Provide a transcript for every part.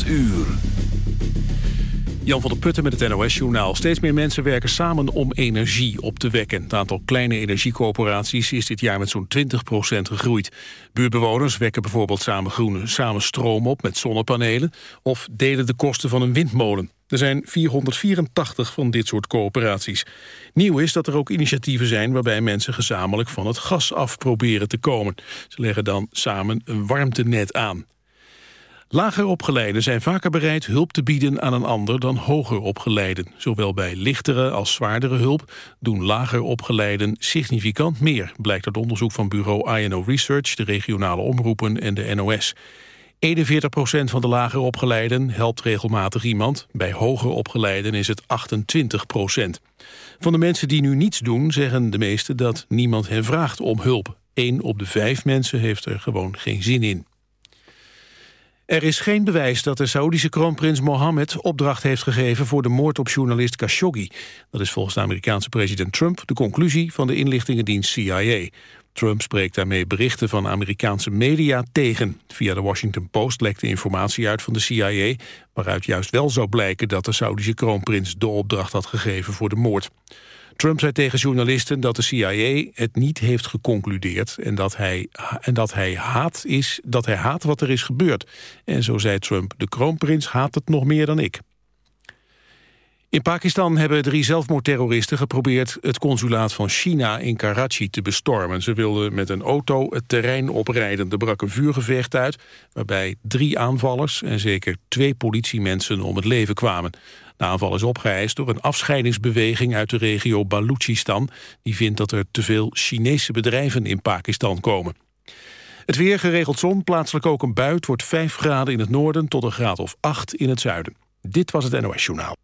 8 uur. Jan van der Putten met het NOS-journaal. Steeds meer mensen werken samen om energie op te wekken. Het aantal kleine energiecoöperaties is dit jaar met zo'n 20% gegroeid. Buurtbewoners wekken bijvoorbeeld samen, groene, samen stroom op met zonnepanelen... of delen de kosten van een windmolen. Er zijn 484 van dit soort coöperaties. Nieuw is dat er ook initiatieven zijn waarbij mensen gezamenlijk van het gas af proberen te komen. Ze leggen dan samen een warmtenet aan. Lager opgeleiden zijn vaker bereid hulp te bieden aan een ander dan hoger opgeleiden. Zowel bij lichtere als zwaardere hulp doen lager opgeleiden significant meer, blijkt uit onderzoek van bureau INO Research, de regionale omroepen en de NOS. 41% van de lager opgeleiden helpt regelmatig iemand. Bij hoger opgeleiden is het 28% Van de mensen die nu niets doen zeggen de meesten dat niemand hen vraagt om hulp. 1 op de vijf mensen heeft er gewoon geen zin in. Er is geen bewijs dat de Saoedische kroonprins Mohammed opdracht heeft gegeven voor de moord op journalist Khashoggi. Dat is volgens de Amerikaanse president Trump de conclusie van de inlichtingendienst CIA. Trump spreekt daarmee berichten van Amerikaanse media tegen. Via de Washington Post lekte informatie uit van de CIA... waaruit juist wel zou blijken dat de Saoedische kroonprins de opdracht had gegeven voor de moord. Trump zei tegen journalisten dat de CIA het niet heeft geconcludeerd... en dat hij, en dat hij, haat, is, dat hij haat wat er is gebeurd. En zo zei Trump, de kroonprins haat het nog meer dan ik. In Pakistan hebben drie zelfmoordterroristen geprobeerd het consulaat van China in Karachi te bestormen. Ze wilden met een auto het terrein oprijden. Er brak een vuurgevecht uit waarbij drie aanvallers en zeker twee politiemensen om het leven kwamen. De aanval is opgeëist door een afscheidingsbeweging uit de regio Balochistan. Die vindt dat er te veel Chinese bedrijven in Pakistan komen. Het weer geregeld zon, plaatselijk ook een bui. Het wordt 5 graden in het noorden tot een graad of 8 in het zuiden. Dit was het NOS Journaal.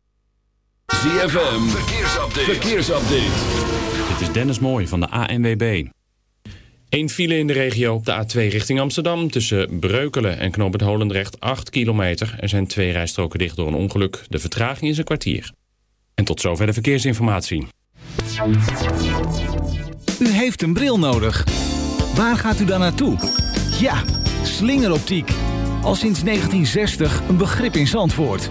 ZFM, verkeersupdate. verkeersupdate. Dit is Dennis Mooij van de ANWB. Eén file in de regio op de A2 richting Amsterdam... tussen Breukelen en Knoop het Holendrecht 8 kilometer. Er zijn twee rijstroken dicht door een ongeluk. De vertraging is een kwartier. En tot zover de verkeersinformatie. U heeft een bril nodig. Waar gaat u dan naartoe? Ja, slingeroptiek. Al sinds 1960 een begrip in Zandvoort.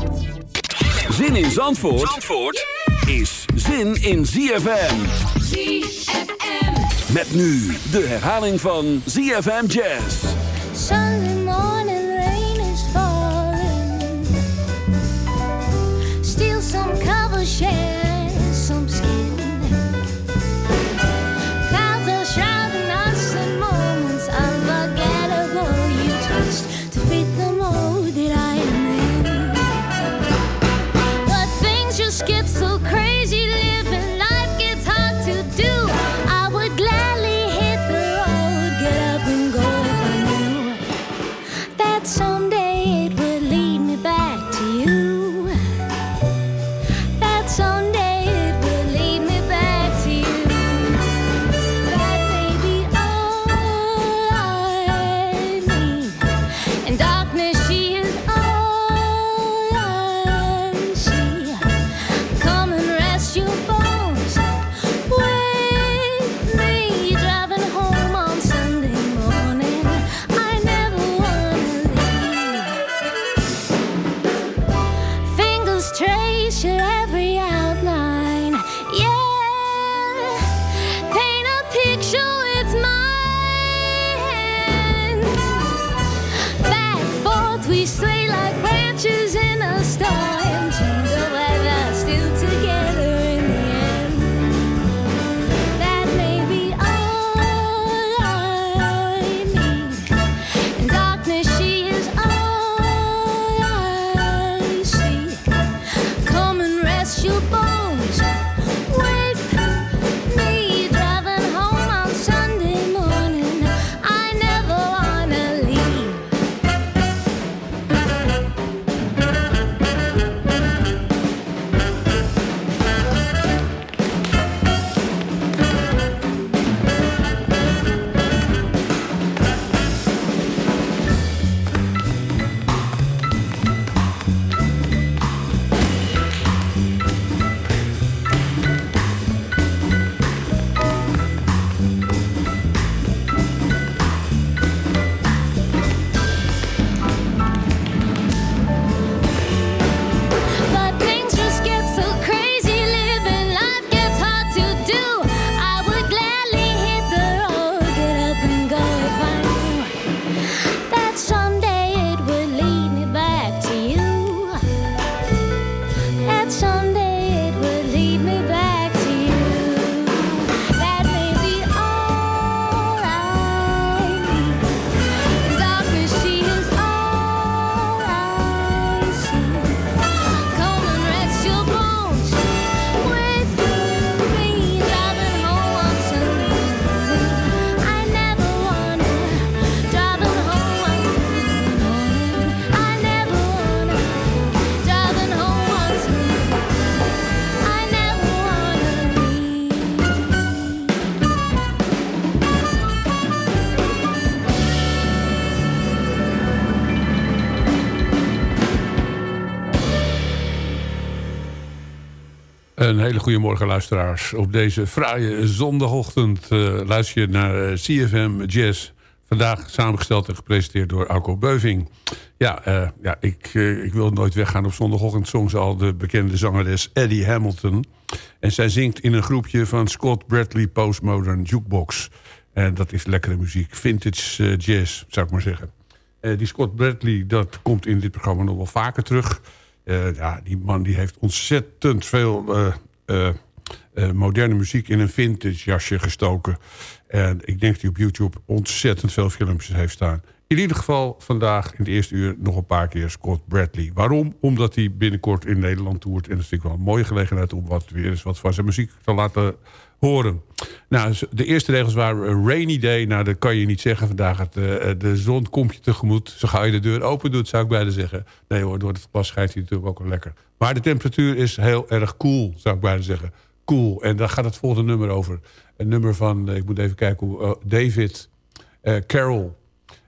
Zin in Zandvoort, Zandvoort is zin in ZFM. ZFM. Met nu de herhaling van ZFM Jazz. Sunday morning rain is falling. Steal some cover, share Een hele goede morgen luisteraars. Op deze fraaie zondagochtend uh, luister je naar eh, CFM Jazz. Vandaag samengesteld en gepresenteerd door Alco Beuving. Ja, uh, ja ik, ik wil nooit weggaan. Op zondagochtend ze al de bekende zangeres Eddie Hamilton. En zij zingt in een groepje van Scott Bradley Postmodern Jukebox. En dat is lekkere muziek. Vintage jazz, zou ik maar zeggen. die Scott Bradley, dat komt in dit programma nog wel vaker terug... Ja, die man die heeft ontzettend veel moderne muziek in een vintage jasje gestoken. En ik denk dat hij op YouTube ontzettend veel filmpjes heeft staan. In ieder geval vandaag in het eerste uur nog een paar keer Scott Bradley. Waarom? Omdat hij binnenkort in Nederland toert. En dat is natuurlijk wel een mooie gelegenheid om wat, weer eens wat van zijn muziek te laten horen. Nou, de eerste regels waren rainy day. Nou, dat kan je niet zeggen vandaag. Het, uh, de zon komt je tegemoet. Zo ga je de deur open doet, zou ik bijna zeggen. Nee hoor, door het glas schijnt hij natuurlijk ook wel lekker. Maar de temperatuur is heel erg cool, zou ik bijna zeggen. Cool. En daar gaat het volgende nummer over. Een nummer van, uh, ik moet even kijken hoe... Uh, David Carroll.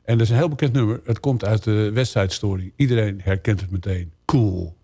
En dat is een heel bekend nummer. Het komt uit de West Side Story. Iedereen herkent het meteen. Cool.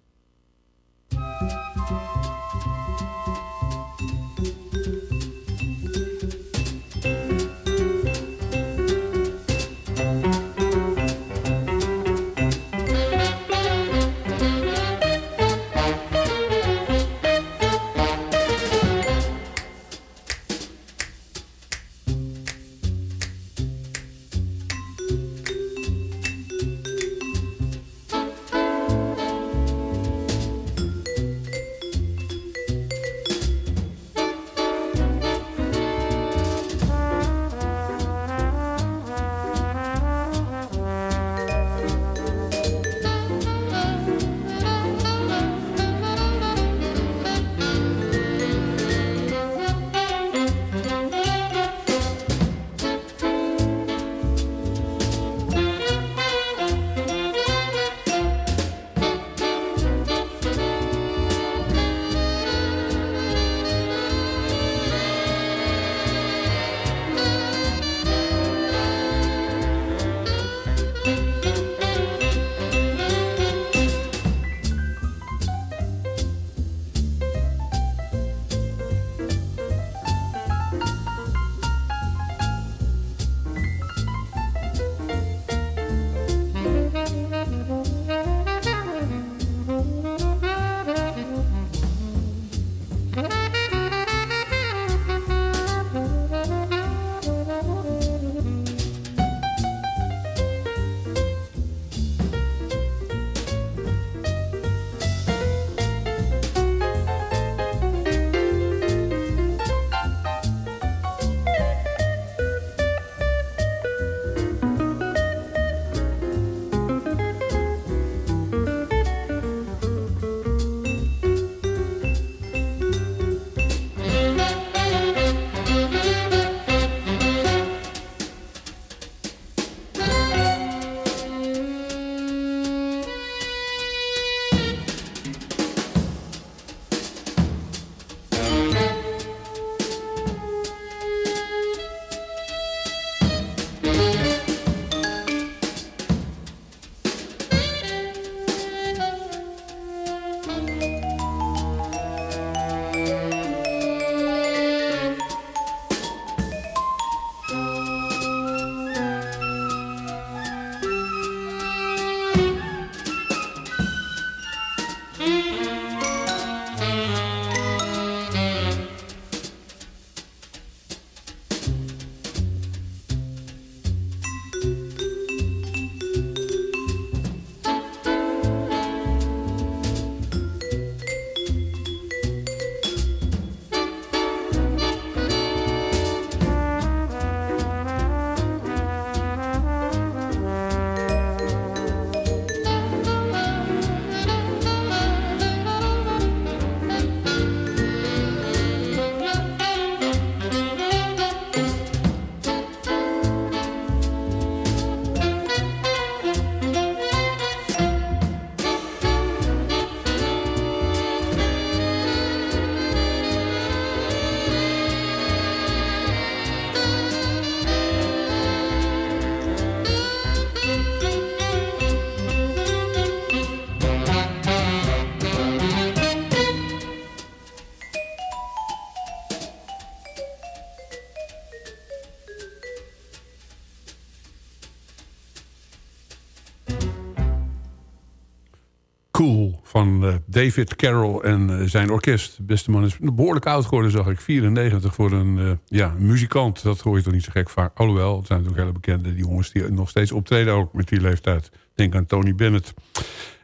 Van uh, David Carroll en uh, zijn orkest. Beste man is behoorlijk oud geworden, zag ik. 94 voor een uh, ja, muzikant. Dat hoor je toch niet zo gek vaak. Alhoewel, het zijn natuurlijk hele bekende die jongens die nog steeds optreden, ook met die leeftijd. Denk aan Tony Bennett.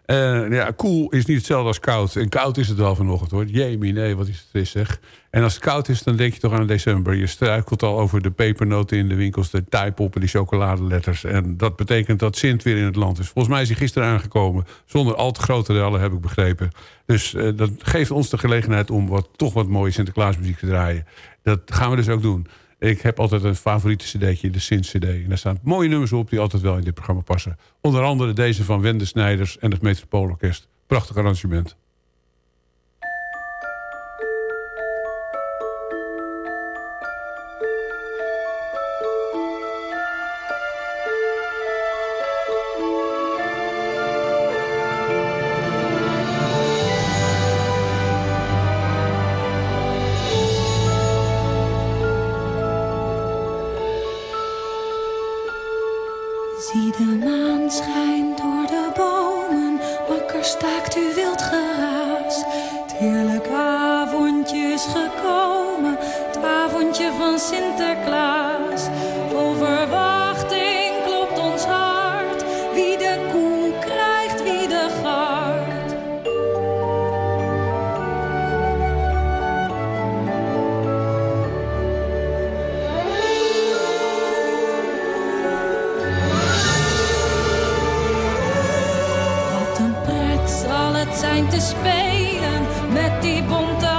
Uh, ja, cool is niet hetzelfde als koud. En koud is het wel vanochtend hoor. Jemie, nee, wat is het is zeg. En als het koud is, dan denk je toch aan december. Je struikelt al over de pepernoten in de winkels, de taaipop en die chocoladeletters. En dat betekent dat Sint weer in het land is. Volgens mij is hij gisteren aangekomen. Zonder al te grote rellen, heb ik begrepen. Dus uh, dat geeft ons de gelegenheid om wat, toch wat mooie Sinterklaasmuziek te draaien. Dat gaan we dus ook doen. Ik heb altijd een favoriete cd'tje, de Sint-cd. En daar staan mooie nummers op die altijd wel in dit programma passen. Onder andere deze van Wende Snijders en het Metropoolorkest. Prachtig arrangement. Zijn te spelen met die bonte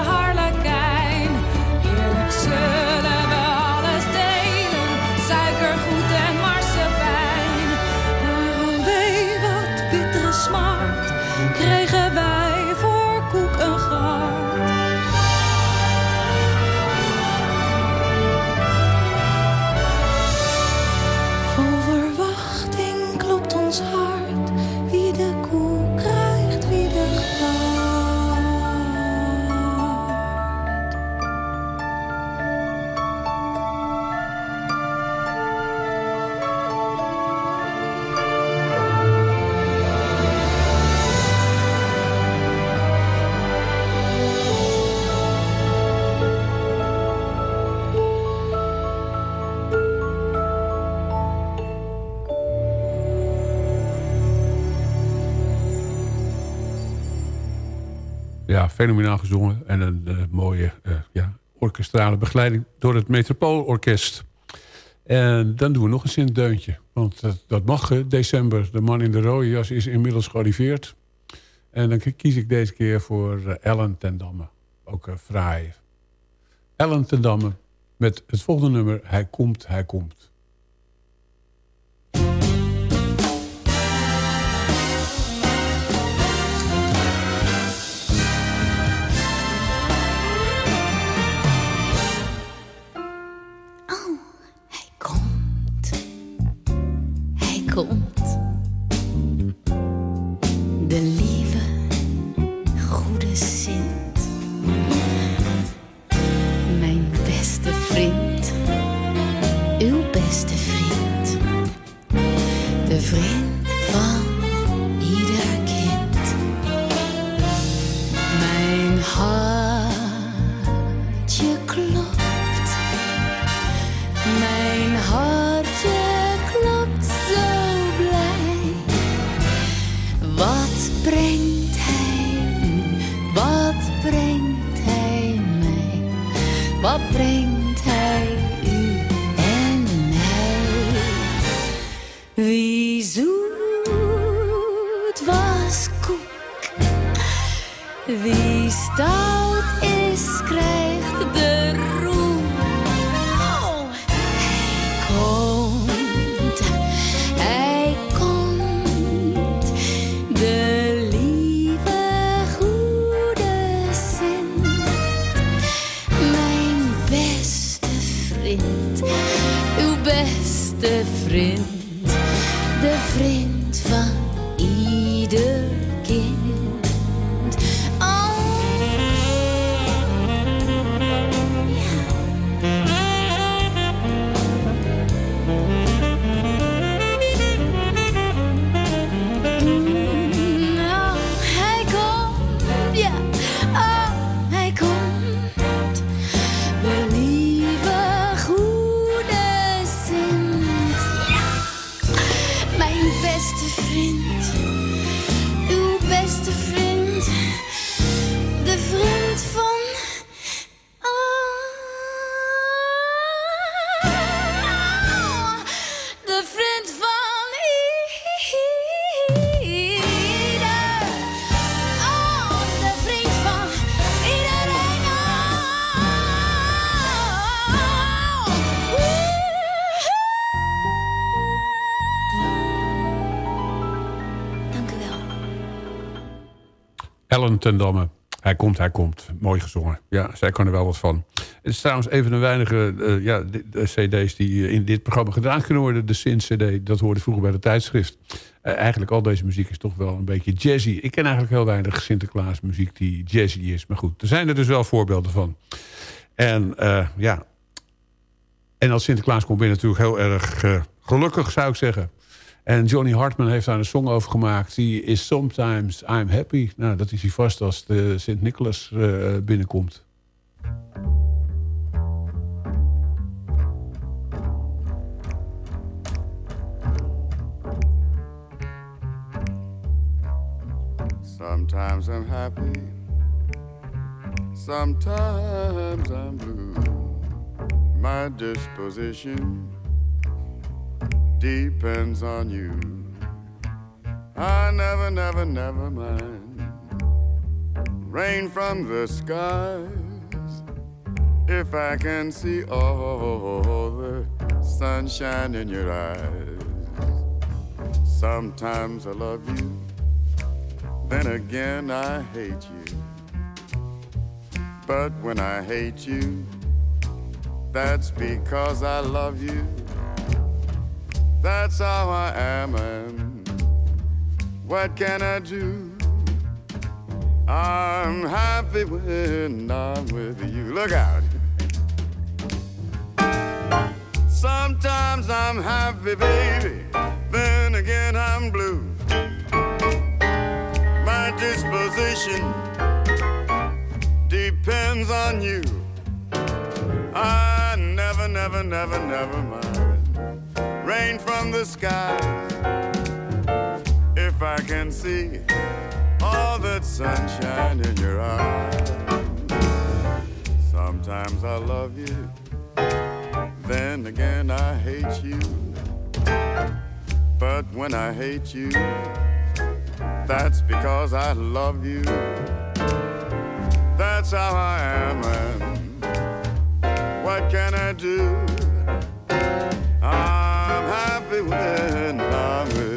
Ja, fenomenaal gezongen. En een eh, mooie eh, ja, orkestrale begeleiding door het Metropoolorkest. En dan doen we nog een Sint-deuntje. Want dat, dat mag, december. De man in de rode jas is inmiddels gearriveerd. En dan kies ik deze keer voor eh, Ellen ten Damme. Ook fraai. Ellen ten Damme met het volgende nummer. Hij komt, hij komt. Hij Ten Damme. Hij komt, hij komt. Mooi gezongen. Ja, zij kan er wel wat van. Het is trouwens een van de weinige uh, ja, de, cd's die in dit programma gedaan kunnen worden. De Sin-cd, dat hoorde vroeger bij de tijdschrift. Uh, eigenlijk al deze muziek is toch wel een beetje jazzy. Ik ken eigenlijk heel weinig Sinterklaas muziek die jazzy is. Maar goed, er zijn er dus wel voorbeelden van. En ja... En als Sinterklaas komt ben natuurlijk heel erg gelukkig, zou ik zeggen. En Johnny Hartman heeft daar een song over gemaakt. Die is Sometimes I'm Happy. Nou, dat is hij vast als de Sint-Nicholas uh, binnenkomt. Sometimes I'm happy. Sometimes I'm blue. My disposition depends on you. I never, never, never mind rain from the skies if I can see all the sunshine in your eyes. Sometimes I love you, then again I hate you. But when I hate you, that's because I love you. That's how I am, and what can I do? I'm happy when I'm with you. Look out. Sometimes I'm happy, baby, then again I'm blue. My disposition depends on you. I never, never, never, never mind rain from the sky. If I can see all that sunshine in your eyes, sometimes I love you, then again I hate you. But when I hate you, that's because I love you. That's how I am, and what can I do? bewegen namen.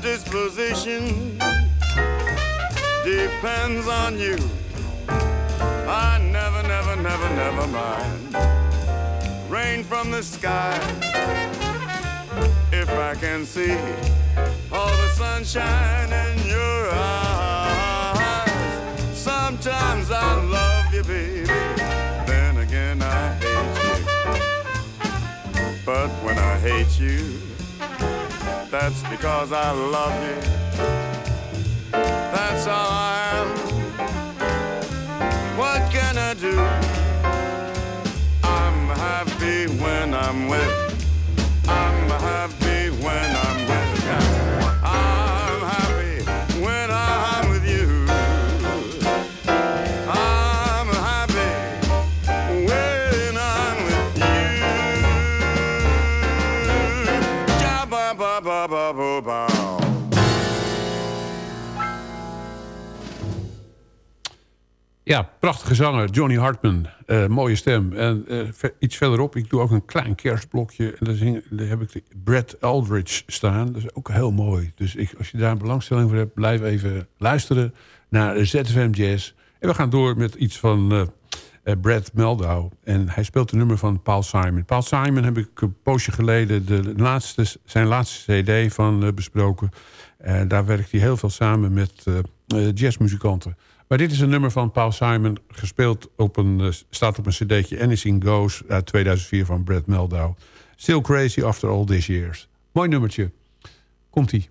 disposition depends on you. I never, never, never, never mind. Rain from the sky, if I can see all the sunshine in your eyes. Sometimes I love you, baby, then again I hate you. But when I hate you, that's because I love you. That's all I am. What can I do? I'm happy when I'm with you. Ja, prachtige zanger, Johnny Hartman. Uh, mooie stem. En uh, iets verderop, ik doe ook een klein kerstblokje. En daar, heb ik Brad Aldridge staan. Dat is ook heel mooi. Dus ik, als je daar een belangstelling voor hebt... blijf even luisteren naar ZFM Jazz. En we gaan door met iets van uh, eh, Brad Meldau. En hij speelt de nummer van Paul Simon. Paul Simon heb ik een poosje geleden de laatste, zijn laatste cd van eh, besproken. En daar werkt hij heel veel samen met jazzmuzikanten. Maar dit is een nummer van Paul Simon, gespeeld op een, staat op een cd'tje Anything Goes uit 2004 van Brad Meldau. Still Crazy After All These Years. Mooi nummertje. Komt-ie.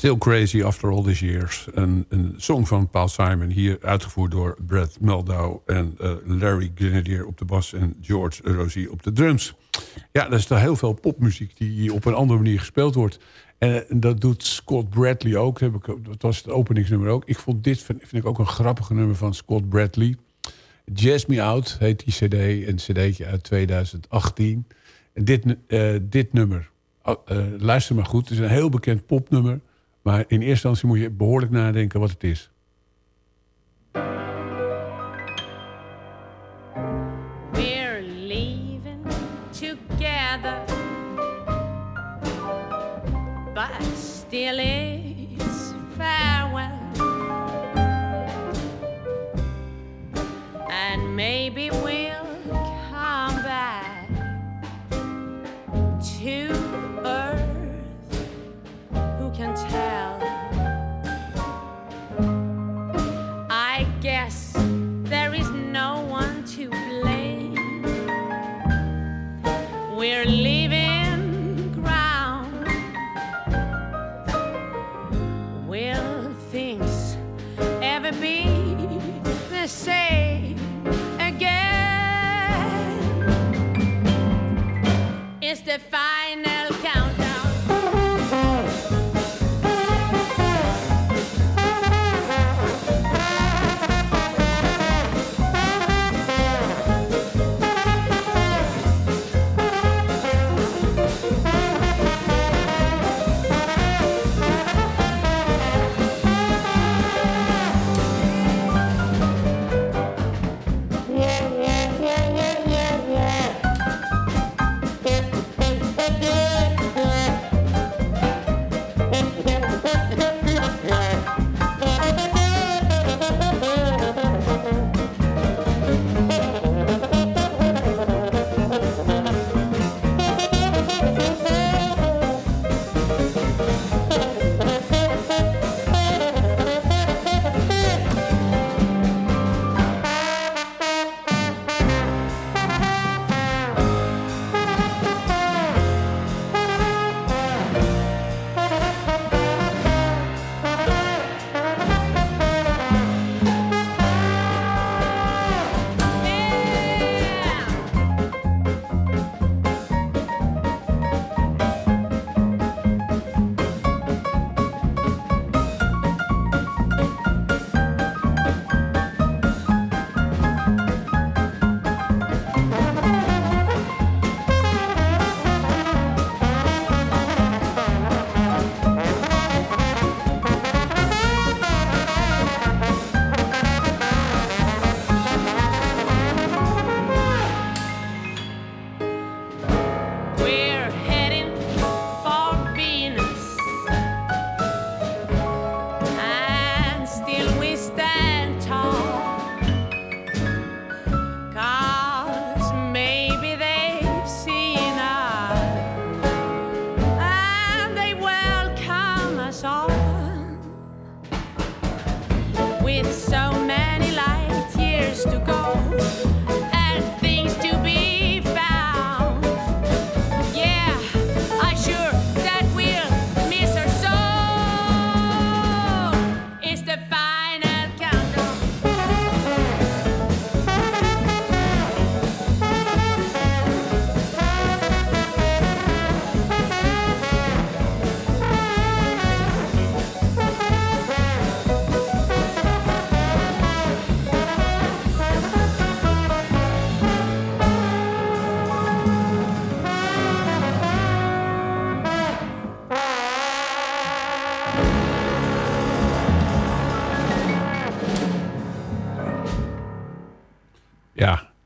Still Crazy After All These Years. Een, een song van Paul Simon. Hier uitgevoerd door Brad Meldau en uh, Larry Grenadier op de bas... en George Rosie op de drums. Ja, er is toch heel veel popmuziek die op een andere manier gespeeld wordt. En dat doet Scott Bradley ook. Dat was het openingsnummer ook. Ik vond dit vind, ik ook een grappige nummer van Scott Bradley. Jazz Me Out heet die cd. Een cd'tje uit 2018. En dit, uh, dit nummer, uh, luister maar goed. Het is een heel bekend popnummer. Maar in eerste instantie moet je behoorlijk nadenken wat het is.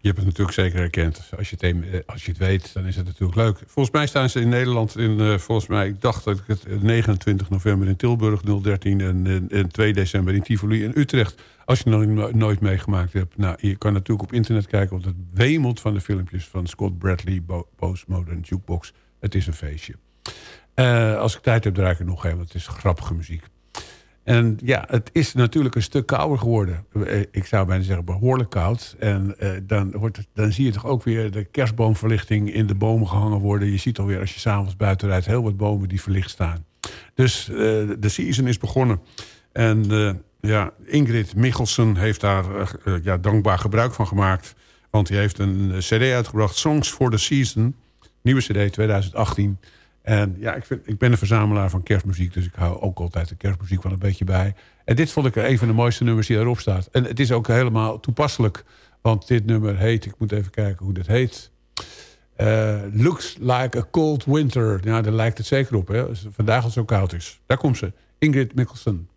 Je hebt het natuurlijk zeker herkend. Als je, het, eh, als je het weet, dan is het natuurlijk leuk. Volgens mij staan ze in Nederland in, eh, volgens mij, ik dacht dat ik het eh, 29 november in Tilburg 013 en, en, en 2 december in Tivoli in Utrecht. Als je het nog no- nooit meegemaakt hebt. Nou, je kan natuurlijk op internet kijken, want het wemelt van de filmpjes van Scott Bradley, Bo- Postmodern Jukebox. Het is een feestje. Eh, als ik tijd heb, draai ik het nog even, want het is grappige muziek. En ja, het is natuurlijk een stuk kouder geworden. Eh, Ik zou bijna zeggen behoorlijk koud. En eh, dan, wordt dan zie je toch ook weer de kerstboomverlichting in de bomen gehangen worden. Je ziet alweer als je s'avonds buiten rijdt heel wat bomen die verlicht staan. Dus uh, de season is begonnen. En ja, Ingrid Michelsen heeft daar ja, dankbaar gebruik van gemaakt. Want hij heeft een cd uitgebracht, Songs for the Season. Nieuwe cd 2018. En ja, ik, vind, ik ben een verzamelaar van kerstmuziek... dus ik hou ook altijd de kerstmuziek wel een beetje bij. En dit vond ik een van de mooiste nummers die erop staat. En het is ook helemaal toepasselijk. Want dit nummer heet, ik moet even kijken hoe dit heet... Uh, looks like a cold winter. Ja, daar lijkt het zeker op. Hè? Vandaag al zo koud is. Daar komt ze. Ingrid Mikkelsen.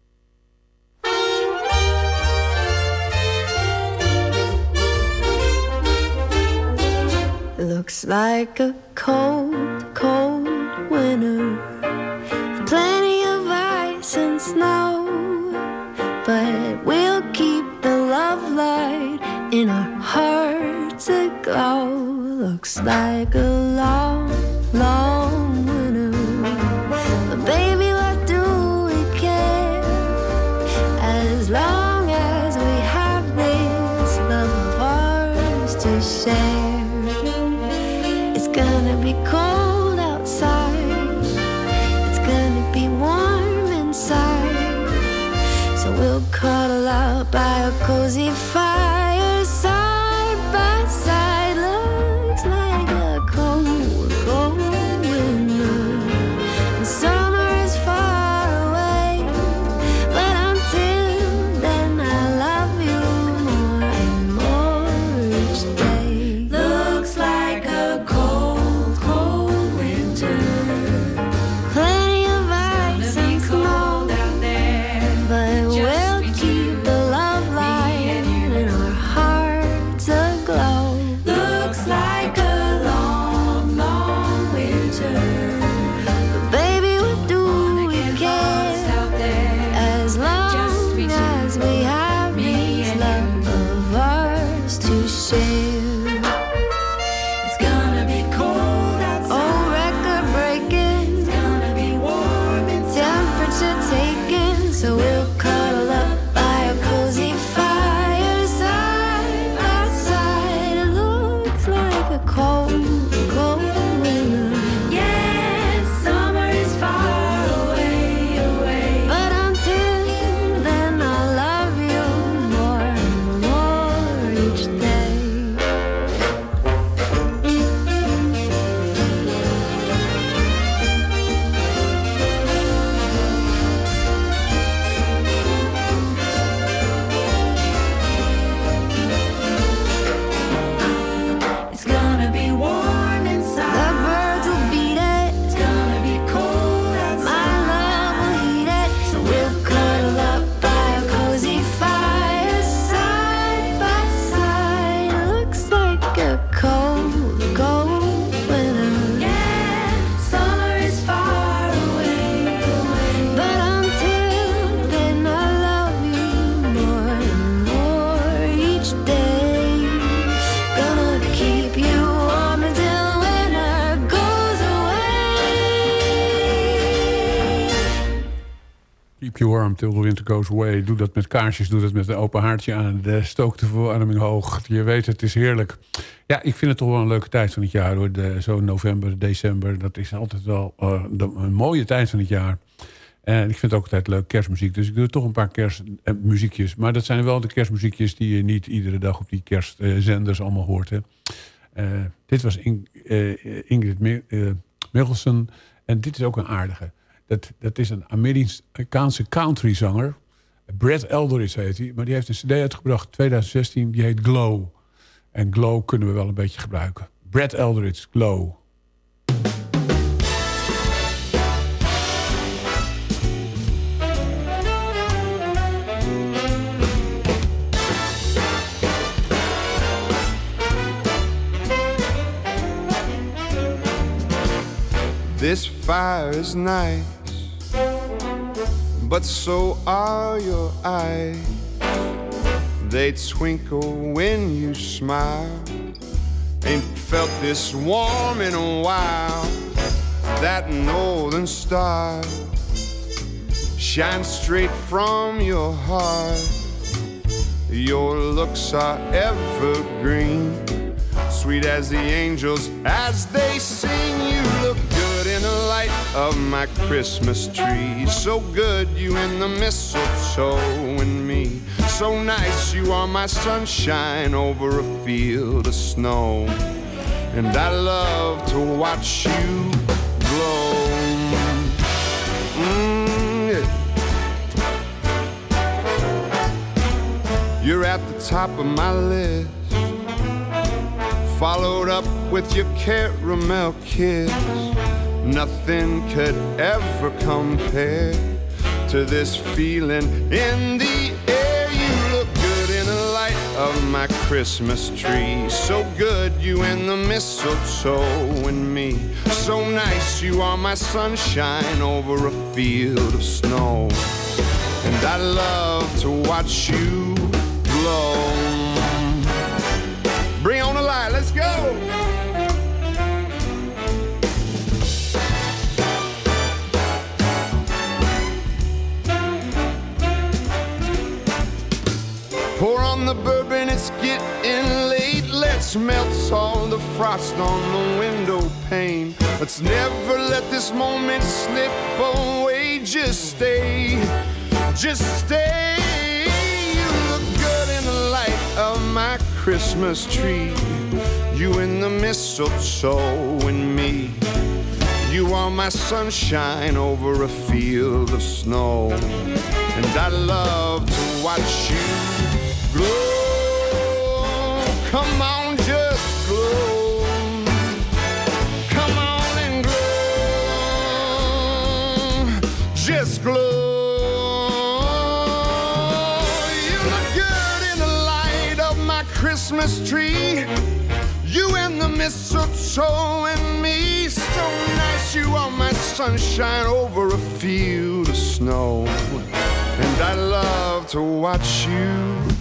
Looks like a cold, cold winter. Plenty of ice and snow. But we'll keep the love light in our hearts aglow. Looks like a long, long goes away. Doe dat met kaarsjes, doe dat met een open haartje aan. De stook de verwarming hoog. Je weet, het is heerlijk. Ja, ik vind het toch wel een leuke tijd van het jaar. hoor. De, zo november, december, dat is altijd wel eh, een mooie tijd van het jaar. En ik vind het ook altijd leuk, kerstmuziek. Dus ik doe toch een paar kerstmuziekjes. Maar dat zijn wel de kerstmuziekjes die je niet iedere dag op die kerstzenders allemaal hoort. Hè. Eh, dit was In- eh, Ingrid Mi- Michelsen. En dit is ook een aardige. Dat, dat is een Amerikaanse countryzanger. Brad Eldridge heet hij. Maar die heeft een cd uitgebracht 2016. Die heet Glow. En Glow kunnen we wel een beetje gebruiken. Brad Eldridge, Glow. This fire is nice, but so are your eyes. They twinkle when you smile. Ain't felt this warm in a while. That northern star shines straight from your heart. Your looks are evergreen sweet as the angels as they sing. You in the light of my Christmas tree. So good, you in the mistletoe and me. So nice, you are my sunshine over a field of snow. And I love to watch you glow. Mm, yeah. You're at the top of my list. Followed up with your caramel kiss. Nothing could ever compare to this feeling in the air. You look good in the light of my Christmas tree. So good, you in the mistletoe and me. So nice, you are my sunshine over a field of snow. And I love to watch you glow. Bring on the light, let's go. The bourbon, it's getting late. Let's melt all the frost on the window pane. Let's never let this moment slip away. Just stay, just stay. You look good in the light of my Christmas tree. You in the mistletoe and me. You are my sunshine over a field of snow. And I love to watch you glow. Come on, just glow. Come on and glow. Just glow. You look good in the light of my Christmas tree. You and the mistletoe and me. So nice, you are my sunshine over a field of snow. And I love to watch you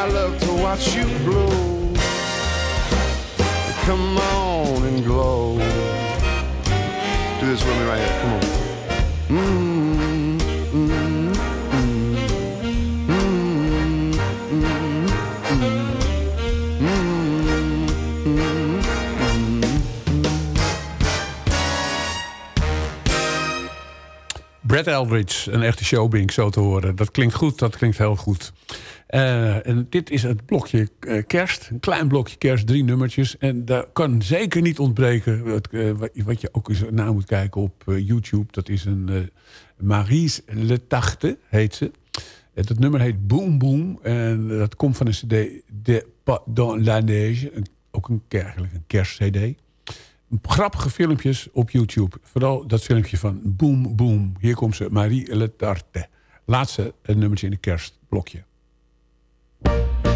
I love to watch you glow. Come on and glow. Do this with me right here. Come on. Mm, mm, mm, mm, mm, mm, mm, Brad Eldridge, een echte showbink, zo te horen. Dat klinkt goed, dat klinkt heel goed. Eh, en dit is het blokje eh, kerst. Een klein blokje kerst, drie nummertjes. En daar kan zeker niet ontbreken... wat, eh, wat- je ook eens na moet kijken op YouTube. Dat is een Maries Le Tachte, heet ze. Dat nummer heet Boom Boom. En dat komt van een cd De Pas dans la Neige. Een- ook een, eigenlijk een kerstcd grappige filmpjes op YouTube. Vooral dat filmpje van Boom Boom. Hier komt ze, Marie Le Tarte. Laatste nummertje in de kerstblokje. Love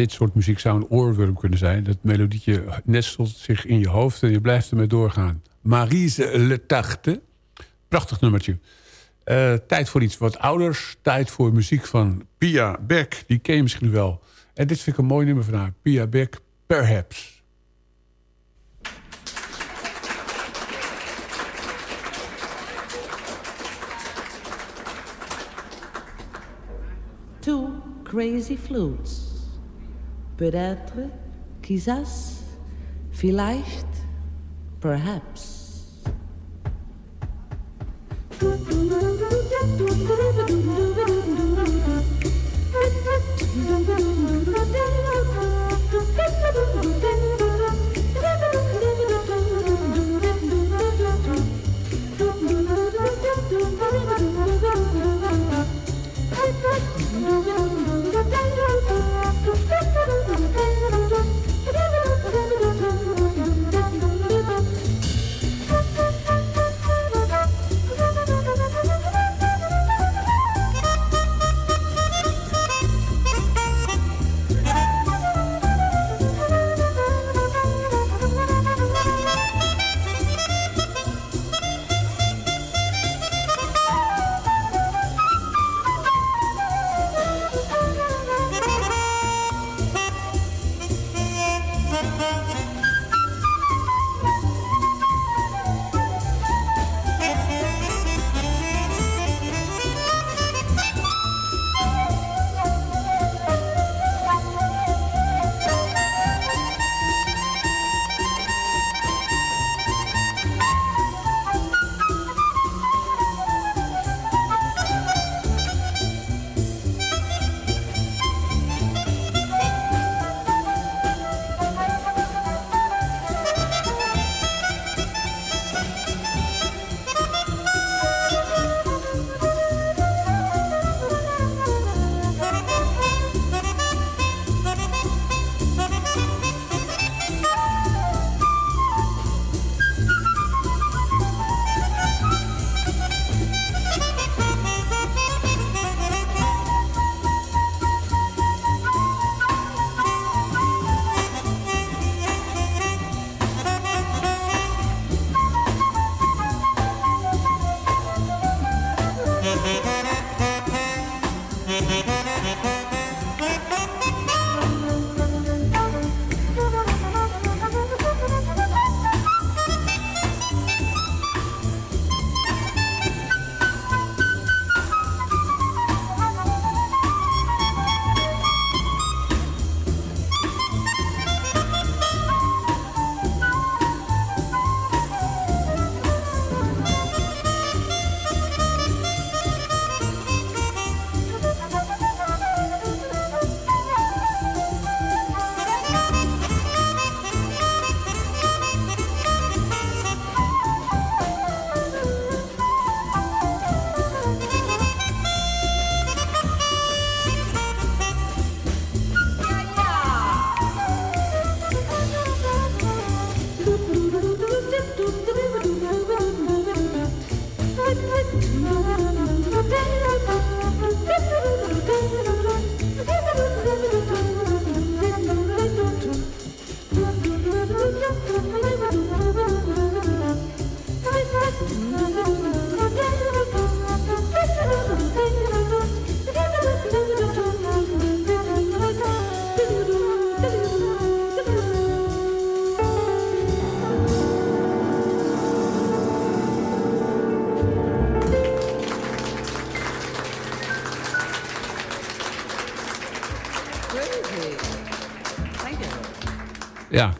dit soort muziek zou een oorworm kunnen zijn. Dat melodietje nestelt zich in je hoofd en je blijft ermee doorgaan. Marise Le Tarte. Prachtig nummertje. Eh, tijd voor iets wat ouders. Tijd voor muziek van Pia Beck. Die ken je misschien wel. En dit vind ik een mooi nummer van haar. Pia Beck, Perhaps. Two crazy flutes. Peut-être, quizás, vielleicht, perhaps.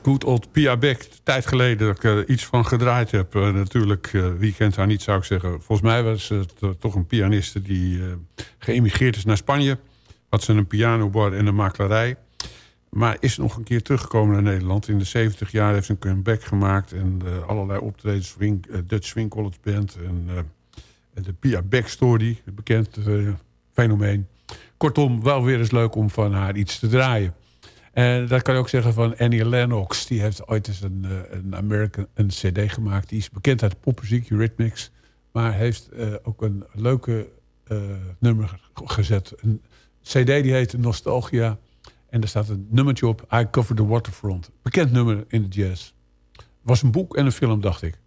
good old Pia Beck. Tijd geleden dat ik er iets van gedraaid heb. Uh, natuurlijk, uh, wie kent haar niet, zou ik zeggen. Volgens mij was het toch een pianiste die geëmigreerd is naar Spanje. Had ze een pianobar en een makelaarij. Maar is nog een keer teruggekomen naar Nederland. In de 70 jaar heeft ze een comeback gemaakt. En allerlei optredens, swing, Dutch Swing College Band. En, en de Pia Beck Story, een bekend fenomeen. Kortom, wel weer eens leuk om van haar iets te draaien. En dat kan je ook zeggen van Annie Lennox. Die heeft ooit eens een, een American een cd gemaakt. Die is bekend uit popmuziek, Eurythmics. Maar heeft uh, ook een leuke uh, nummer gezet. Een cd die heet Nostalgia. En daar staat een nummertje op, I Cover the Waterfront. Bekend nummer in de jazz. Was een boek en een film, dacht ik.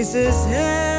Jesus' head.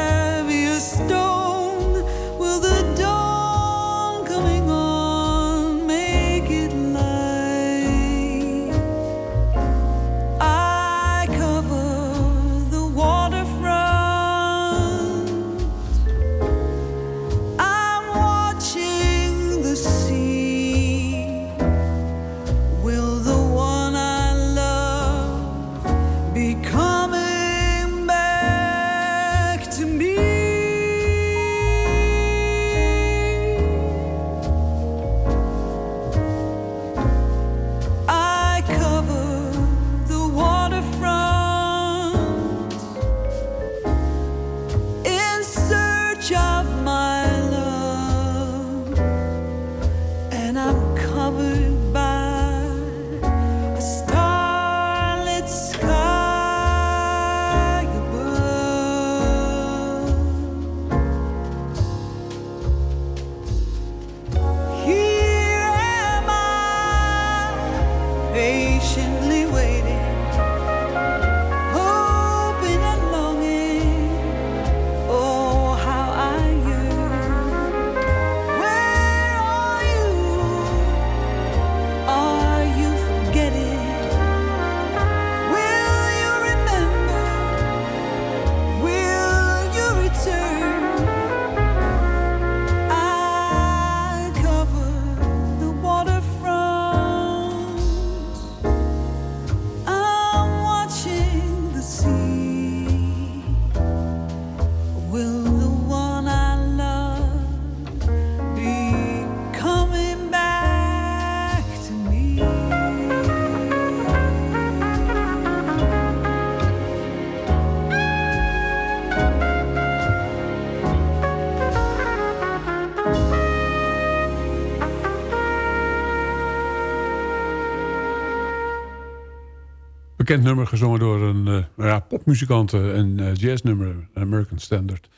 Bekend nummer gezongen door een eh, ja, popmuzikant, eh, een eh, jazznummer, American Standard.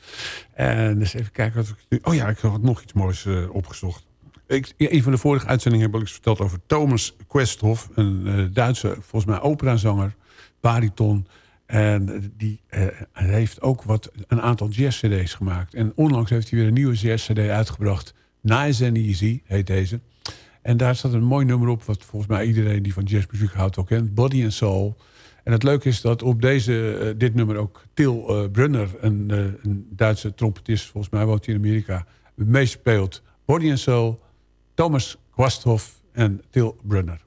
En eens even kijken wat ik nu... Oh ja, ik had nog iets moois opgezocht. Ik, een van de vorige uitzendingen heb ik verteld over Thomas Questhoff. Een Duitse, volgens mij operazanger, bariton. En die heeft ook wat, een aantal jazz-cd's gemaakt. En onlangs heeft hij weer een nieuwe jazz-cd uitgebracht. Nice and Easy heet deze. En daar staat een mooi nummer op... wat volgens mij iedereen die van jazzmuziek houdt ook kent. Body and Soul. En het leuke is dat op deze, eh, dit nummer ook Til eh, Brunner... Een, eh, een Duitse trompetist, volgens mij woont hij in Amerika... meespeelt. Body and Soul, Thomas Quasthoff en Til Brunner.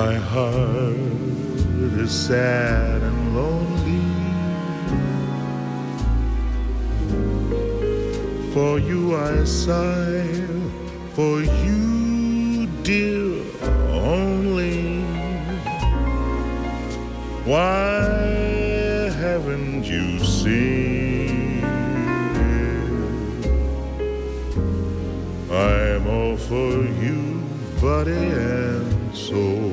My heart is sad and lonely. For you I sigh, for you, dear, only. Why haven't you seen? I'm all for you, body and soul.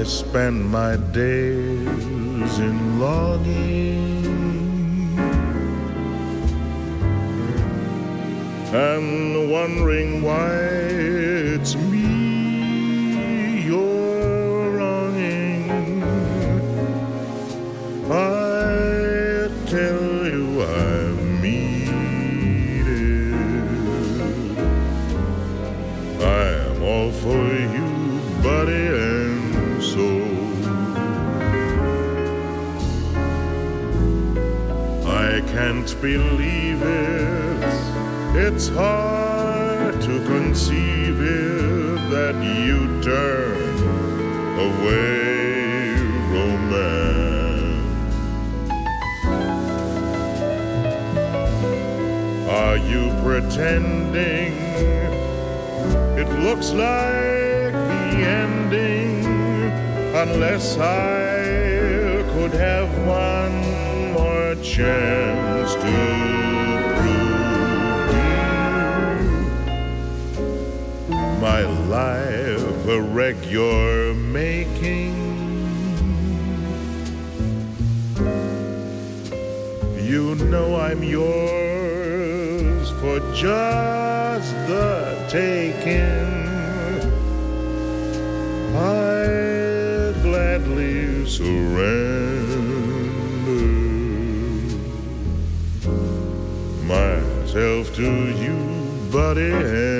I spend my days in longing and wondering why it's can't believe it. It's hard to conceive it that you turn away romance. Are you pretending it looks like the ending unless I could have one more chance my life a wreck you're making. You know I'm yours for just the taking. I'd gladly surrender to you, body